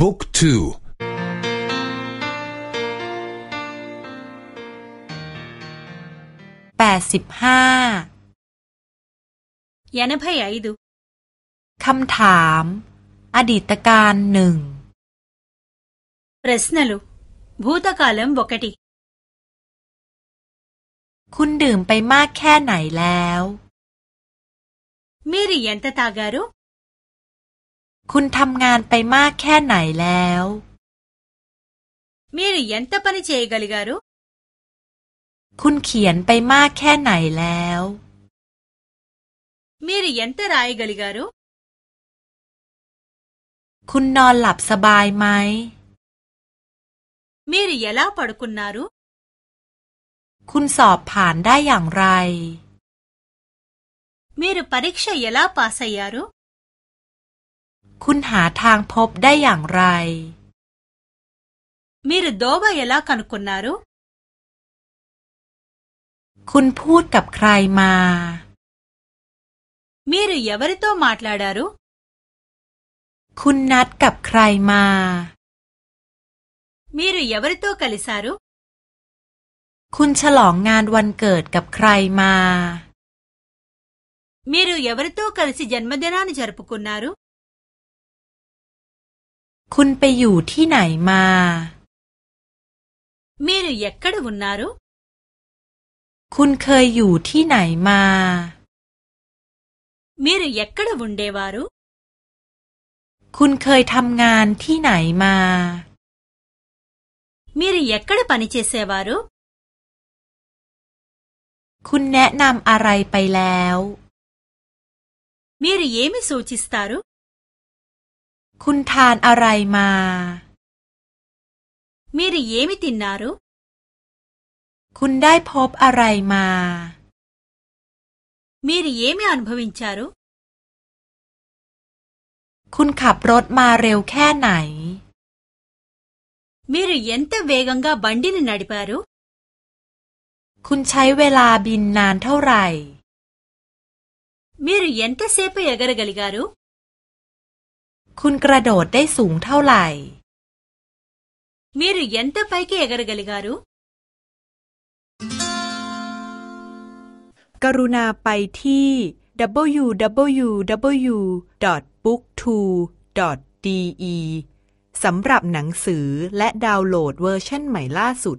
บุ๊กทูแปดสิบห้ายานพยายดูคำถาม อดีตการหนึ่ง ప్రశ్నలు భూతకాలం ఒకటి คุณดื่มไปมากแค่ไหนแล้ว మీరు ఎంత తాగారు คุณทำงานไปมากแค่ไหนแล้ว మీరు ఎంత పని చేయగలిగారు คุณเขียนไปมากแค่ไหนแล้ว మీరు ఎంత రాయగలిగారు คุณนอนหลับสบายไหม మీరు ఎలా పడుకున్నారు คุณสอบผ่านได้อย่างไร మీరు పరీక్ష ఎలా పాస్ అయ్యారు คุณหาทางพบได้อย่างไร మీరు దోవ ఎలా కనుక్కున్నారు คุณพูดกับใครมา మీరు ఎవరితో మాట్లాడారు คุณนัดกับใครมา మీరు ఎవరితో కలిశారు คุณฉลองงานวันเกิดกับใครมา మీరు ఎవరితో కలిసి జన్మదినాన్ని జరుపుకున్నారు คุณไปอยู่ที่ไหนมา మీరు ఎక్కడ ఉన్నారు คุณเคยอยู่ที่ไหนมา మీరు ఎక్కడ ఉండేవారు คุณเคยทำงานที่ไหนมา మీరు ఎక్కడ పనిచేసేవారు คุณแนะนำอะไรไปแล้ว మీరు ఏమి సూచిస్తారు คุณทานอะไรมามีรีเยมิตินนารุคุณได้พบอะไรมามีรีเยมิอันพวินชารุคุณขับรถมาเร็วแค่ไหนมีรีเยนเตเวกังกาบันดินนัดิปารุคุณใช้เวลาบินนานเท่าไหร่มีรีเยนเตเซปยากรกลิการุ คุณกระโดดได้สูงเท่าไหร่ మీరు ఎంత పైకి ఎగరగలిగారు กรุณาไปที่ www.booktwo.de สำหรับหนังสือและดาวน์โหลดเวอร์ชันใหม่ล่าสุด